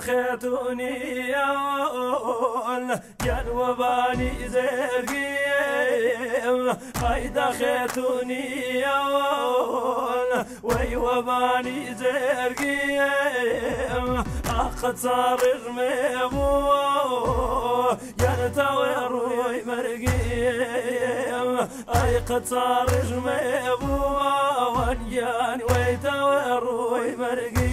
خيتوني يا وباني زرقيم هيدا خيتوني وي وباني زرقيم أخذ صار رميمو يا نتاوي مرقيم أي قد صار رميمو وانجاني ويتاوي مرقيم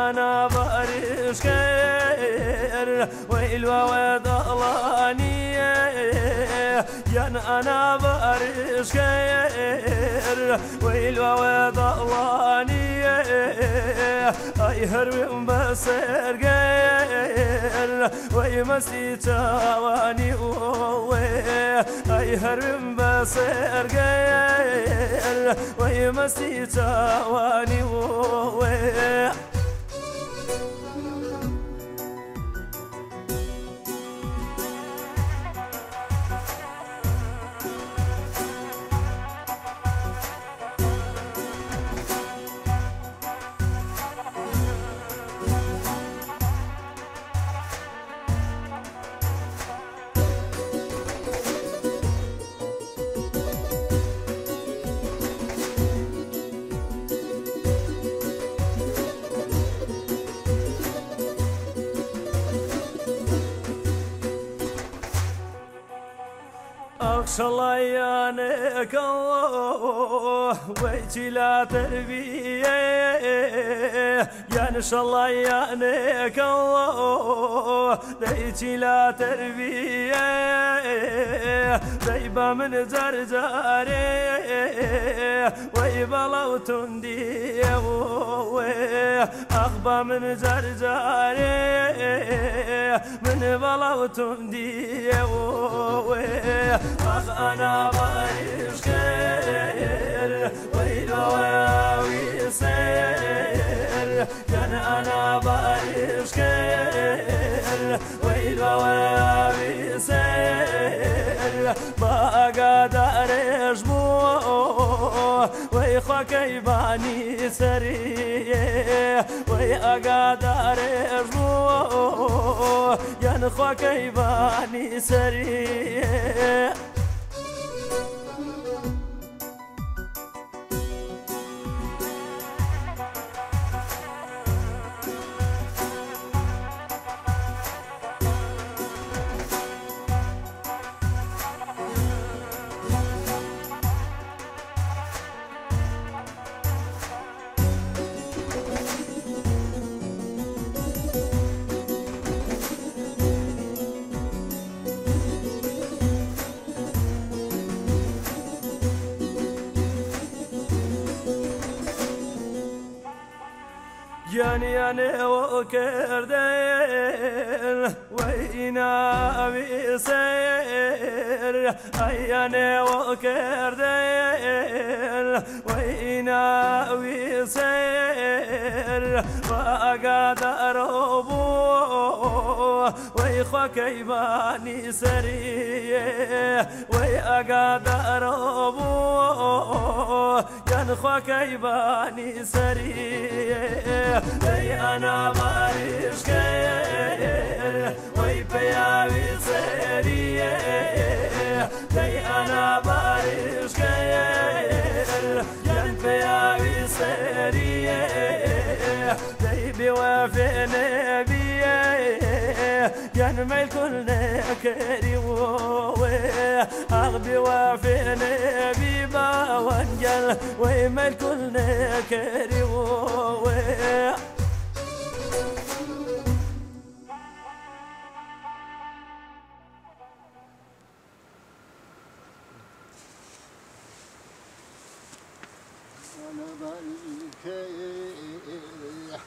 أنا بارش خير وويد الله يا أنا بارش خير وويد الله اي هرم بسر غير مسي تواني أي هرم بسر غير مسي تواني اخشى الله يانك ويجي لا تربيه. يا نش الله يانك ويجي لا تربيه. ذيبة من زرزاري ويبا لو تندي أخبى من زرزاري. من بلو تندي أخ أنا بعيش خير ويلو ويسير. كان أجبو ويخوا كيباني سري وي أقدر أجبو ينخوا كيباني سري يعني يعني وكردين وينا بيسير يعني وكردين وينا بيسير وأقاد أربو ويخوا كيباني سري ويأقاد أربو ينخوا كيباني سري أي أنا ماريش كير وي بياوي سيري أي أنا ماريش كير ين بياوي سيري اي بيوافي نبي ين ما الكل كري أغبي وافي نبي ما وانجل وما الكل كري أنا بريك يا